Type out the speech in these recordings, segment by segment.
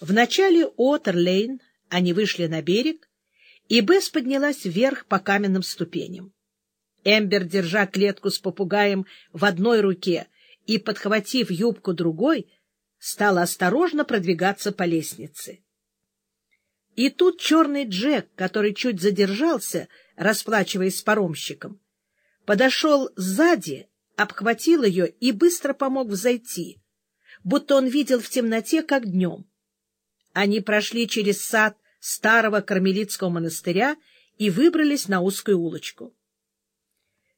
В начале Уотерлейн они вышли на берег, и Бесс поднялась вверх по каменным ступеням. Эмбер, держа клетку с попугаем в одной руке и подхватив юбку другой, стала осторожно продвигаться по лестнице. И тут черный Джек, который чуть задержался, расплачиваясь с паромщиком, подошел сзади, обхватил ее и быстро помог взойти, будто он видел в темноте, как днем. Они прошли через сад старого кармелитского монастыря и выбрались на узкую улочку.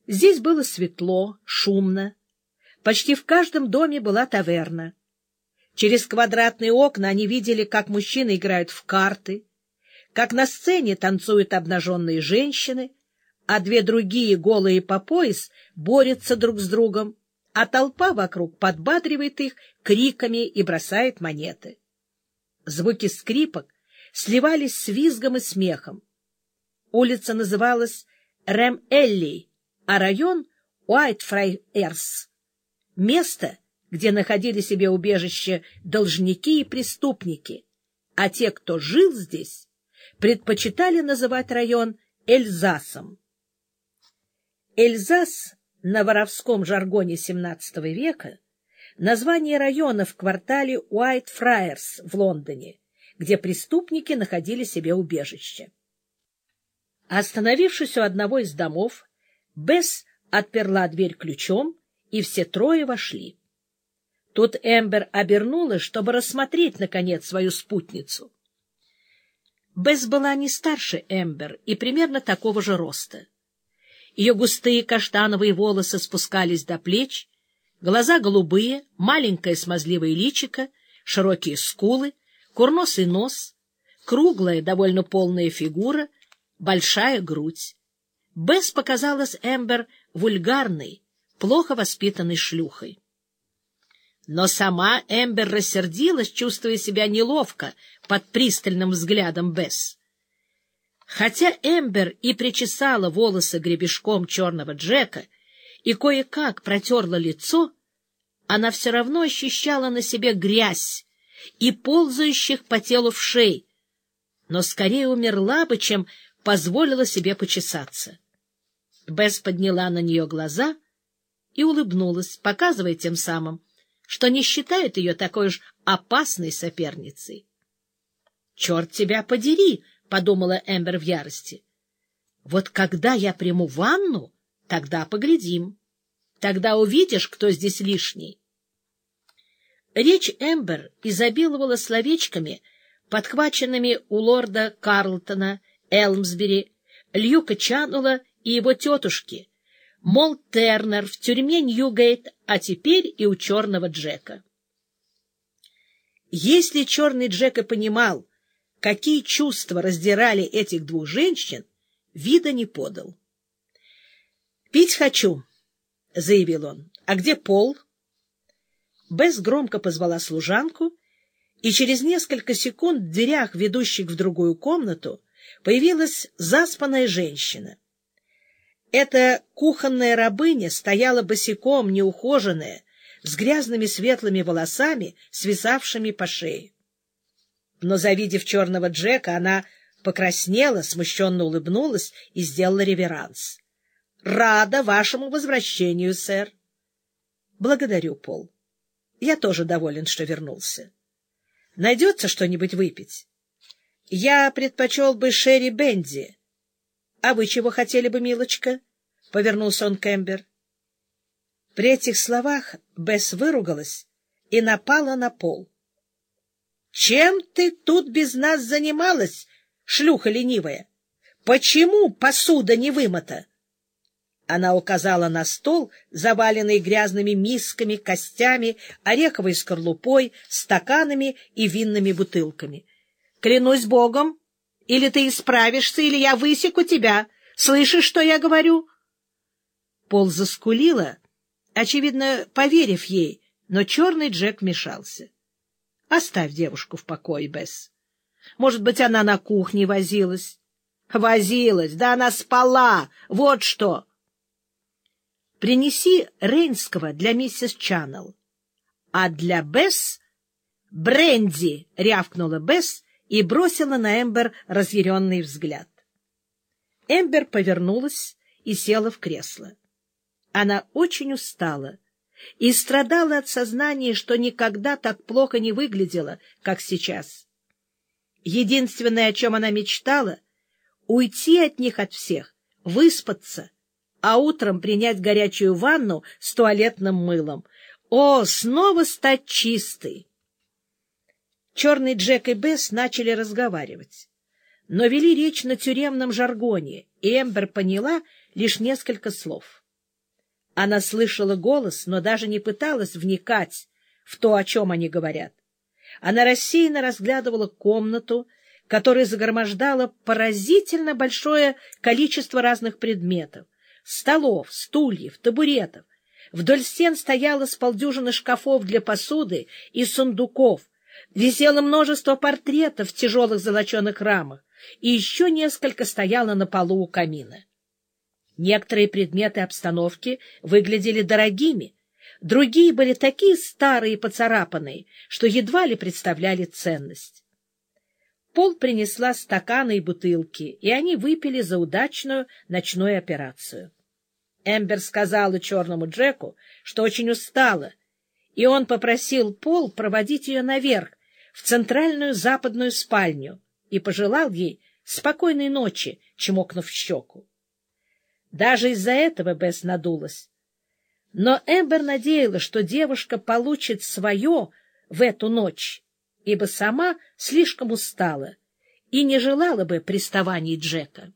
Здесь было светло, шумно. Почти в каждом доме была таверна. Через квадратные окна они видели, как мужчины играют в карты, как на сцене танцуют обнаженные женщины, а две другие, голые по пояс, борются друг с другом, а толпа вокруг подбадривает их криками и бросает монеты. Звуки скрипок сливались с визгом и смехом. Улица называлась Рэм-Элли, а район — Уайтфрайерс. Место, где находили себе убежище должники и преступники, а те, кто жил здесь, предпочитали называть район Эльзасом. Эльзас на воровском жаргоне XVII века название района в квартале Уайтфрайерс в Лондоне, где преступники находили себе убежище. Остановившись у одного из домов, Бесс отперла дверь ключом, и все трое вошли. Тут Эмбер обернулась, чтобы рассмотреть, наконец, свою спутницу. Бесс была не старше Эмбер и примерно такого же роста. Ее густые каштановые волосы спускались до плеч, глаза голубые, маленькое смазливое личико, широкие скулы, курносый нос, круглая, довольно полная фигура, большая грудь. Бесс показалась Эмбер вульгарной, плохо воспитанной шлюхой. Но сама Эмбер рассердилась, чувствуя себя неловко под пристальным взглядом Бесс. Хотя Эмбер и причесала волосы гребешком черного Джека и кое-как протерла лицо, она все равно ощущала на себе грязь и ползающих по телу вшей, но скорее умерла бы, чем позволила себе почесаться. Бесс подняла на нее глаза и улыбнулась, показывая тем самым, что не считает ее такой уж опасной соперницей. — Черт тебя подери! — подумала Эмбер в ярости. — Вот когда я приму ванну, тогда поглядим. Тогда увидишь, кто здесь лишний. Речь Эмбер изобиловала словечками, подхваченными у лорда Карлтона, Элмсбери, Льюка Чанула и его тетушки, Мол Тернер в тюрьме Ньюгейт, а теперь и у черного Джека. Если черный Джек и понимал, какие чувства раздирали этих двух женщин, вида не подал. — Пить хочу, — заявил он. — А где пол? Бесс громко позвала служанку, и через несколько секунд в дверях, ведущих в другую комнату, появилась заспанная женщина. Эта кухонная рабыня стояла босиком, неухоженная, с грязными светлыми волосами, свисавшими по шее. Но, завидев черного Джека, она покраснела, смущенно улыбнулась и сделала реверанс. — Рада вашему возвращению, сэр. — Благодарю, Пол. Я тоже доволен, что вернулся. Найдется что-нибудь выпить? Я предпочел бы Шерри Бенди. — А вы чего хотели бы, милочка? — повернулся он к Эмбер. При этих словах Бесс выругалась и напала на пол. — Чем ты тут без нас занималась, шлюха ленивая? Почему посуда не вымыта? Она указала на стол, заваленный грязными мисками, костями, ореховой скорлупой, стаканами и винными бутылками. — Клянусь богом, или ты исправишься, или я высеку тебя. Слышишь, что я говорю? Пол заскулила, очевидно, поверив ей, но черный Джек мешался. — Оставь девушку в покое, Бесс. Может быть, она на кухне возилась? — Возилась, да она спала, вот что! — Принеси Рейнского для миссис Чаннелл, а для Бесс Бренди! рявкнула Бесс и бросила на Эмбер разъяренный взгляд. Эмбер повернулась и села в кресло. Она очень устала и страдала от сознания, что никогда так плохо не выглядела, как сейчас. Единственное, о чем она мечтала — уйти от них от всех, выспаться, а утром принять горячую ванну с туалетным мылом. О, снова стать чистой! Черный Джек и Бесс начали разговаривать, но вели речь на тюремном жаргоне, и Эмбер поняла лишь несколько слов. Она слышала голос, но даже не пыталась вникать в то, о чем они говорят. Она рассеянно разглядывала комнату, которая загромождала поразительно большое количество разных предметов — столов, стульев, табуретов. Вдоль стен стояло с полдюжины шкафов для посуды и сундуков, висело множество портретов в тяжелых золоченых рамах, и еще несколько стояло на полу у камина. Некоторые предметы обстановки выглядели дорогими, другие были такие старые и поцарапанные, что едва ли представляли ценность. Пол принесла стаканы и бутылки, и они выпили за удачную ночную операцию. Эмбер сказала черному Джеку, что очень устала, и он попросил Пол проводить ее наверх, в центральную западную спальню, и пожелал ей спокойной ночи, чмокнув щеку. Даже из-за этого Бесс надулась. Но Эмбер надеялась, что девушка получит свое в эту ночь, ибо сама слишком устала и не желала бы приставаний Джека.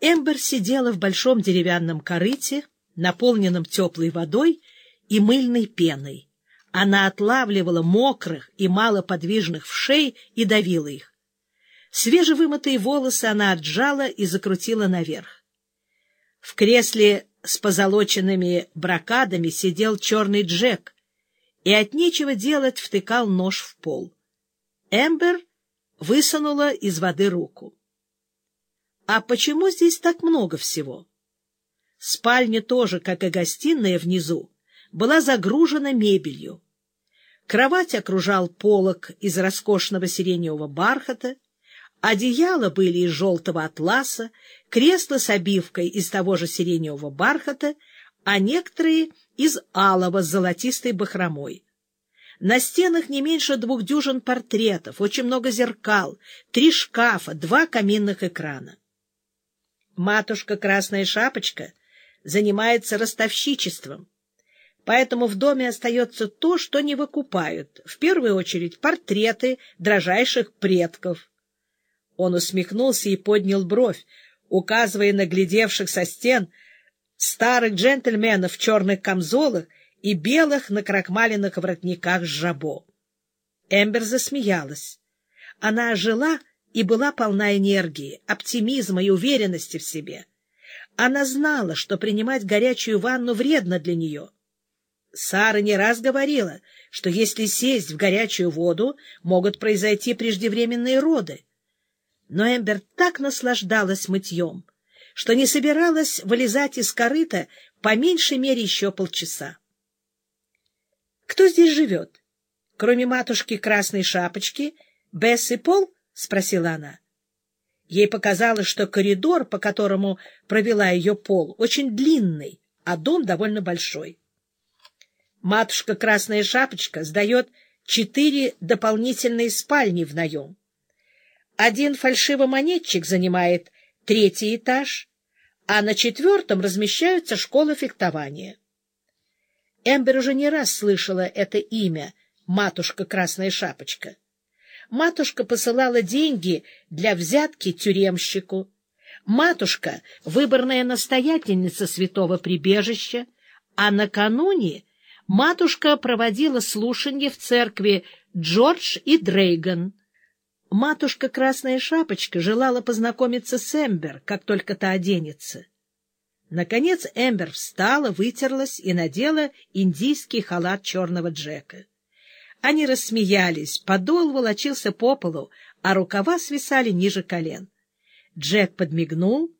Эмбер сидела в большом деревянном корыте, наполненном теплой водой и мыльной пеной. Она отлавливала мокрых и малоподвижных вшей и давила их. Свежевымытые волосы она отжала и закрутила наверх. В кресле с позолоченными бракадами сидел черный Джек и от нечего делать втыкал нож в пол. Эмбер высунула из воды руку. — А почему здесь так много всего? Спальня тоже, как и гостиная внизу, была загружена мебелью. Кровать окружал полог из роскошного сиреневого бархата, Одеяла были из желтого атласа, кресла с обивкой из того же сиреневого бархата, а некоторые — из алого с золотистой бахромой. На стенах не меньше двух дюжин портретов, очень много зеркал, три шкафа, два каминных экрана. Матушка Красная Шапочка занимается ростовщичеством, поэтому в доме остается то, что не выкупают, в первую очередь портреты дрожайших предков — он усмехнулся и поднял бровь, указывая на глядевших со стен старых джентльменов в черных камзолах и белых накрахмаленных воротниках жабо. Эмбер засмеялась. Она жила и была полна энергии, оптимизма и уверенности в себе. Она знала, что принимать горячую ванну вредно для нее. Сара не раз говорила, что если сесть в горячую воду, могут произойти преждевременные роды но Эмбер так наслаждалась мытьем, что не собиралась вылезать из корыта по меньшей мере еще полчаса. — Кто здесь живет? Кроме матушки Красной Шапочки, Бесс и Пол? — спросила она. Ей показалось, что коридор, по которому провела ее Пол, очень длинный, а дом довольно большой. Матушка Красная Шапочка сдает четыре дополнительные спальни в наем. Один фальшивомонетчик занимает третий этаж, а на четвертом размещаются школы фехтования. Эмбер уже не раз слышала это имя «Матушка Красная Шапочка». Матушка посылала деньги для взятки тюремщику. Матушка — выборная настоятельница святого прибежища, а накануне матушка проводила слушанье в церкви Джордж и Дрейган. Матушка Красная Шапочка желала познакомиться с Эмбер, как только та оденется. Наконец Эмбер встала, вытерлась и надела индийский халат черного Джека. Они рассмеялись, подол волочился по полу, а рукава свисали ниже колен. Джек подмигнул,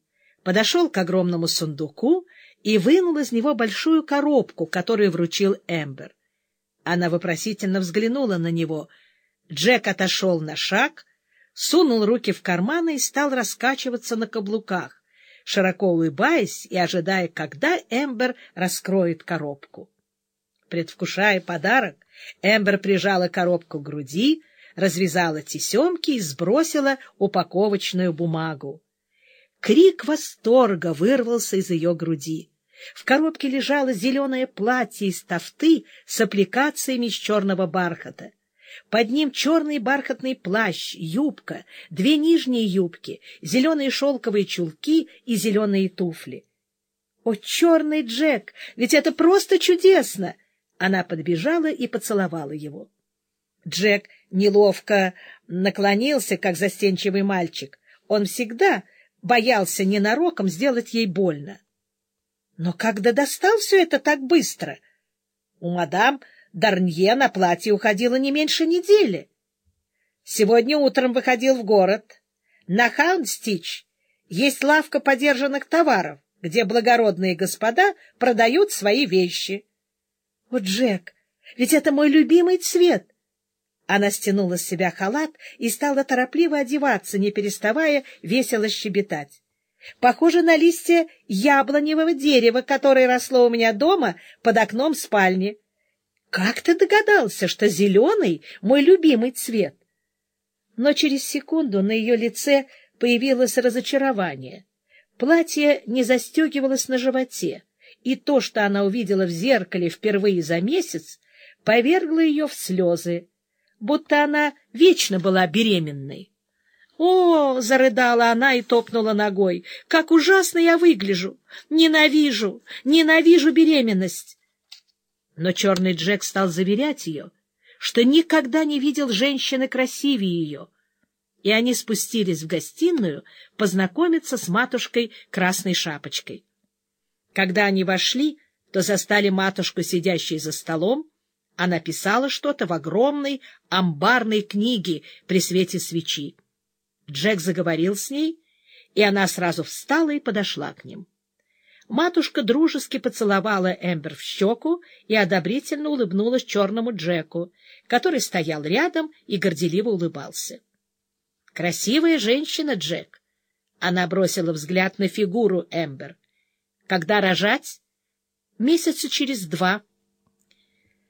подошел к огромному сундуку и вынул из него большую коробку, которую вручил Эмбер. Она вопросительно взглянула на него — Джек отошел на шаг, сунул руки в карманы и стал раскачиваться на каблуках, широко улыбаясь и ожидая, когда Эмбер раскроет коробку. Предвкушая подарок, Эмбер прижала коробку к груди, развязала тесемки и сбросила упаковочную бумагу. Крик восторга вырвался из ее груди. В коробке лежало зеленое платье из тафты с аппликациями из черного бархата. Под ним черный бархатный плащ, юбка, две нижние юбки, зеленые шелковые чулки и зеленые туфли. «О, черный Джек! Ведь это просто чудесно!» Она подбежала и поцеловала его. Джек неловко наклонился, как застенчивый мальчик. Он всегда боялся ненароком сделать ей больно. Но когда достал все это так быстро? У мадам Дарнье на платье уходило не меньше недели. Сегодня утром выходил в город. На Хаунстич есть лавка подержанных товаров, где благородные господа продают свои вещи. — О, Джек, ведь это мой любимый цвет! Она стянула с себя халат и стала торопливо одеваться, не переставая весело щебетать. Похоже на листья яблоневого дерева, которое росло у меня дома под окном спальни. Как ты догадался, что зеленый — мой любимый цвет? Но через секунду на ее лице появилось разочарование. Платье не застегивалось на животе, и то, что она увидела в зеркале впервые за месяц, повергло ее в слезы, будто она вечно была беременной. «О!» — зарыдала она и топнула ногой. «Как ужасно я выгляжу! Ненавижу! Ненавижу беременность!» Но черный Джек стал заверять ее, что никогда не видел женщины красивее ее, и они спустились в гостиную познакомиться с матушкой Красной Шапочкой. Когда они вошли, то застали матушку, сидящей за столом, она писала что-то в огромной амбарной книге при свете свечи. Джек заговорил с ней, и она сразу встала и подошла к ним. Матушка дружески поцеловала Эмбер в щеку и одобрительно улыбнулась черному Джеку, который стоял рядом и горделиво улыбался. — Красивая женщина, Джек. Она бросила взгляд на фигуру Эмбер. — Когда рожать? — Месяца через два.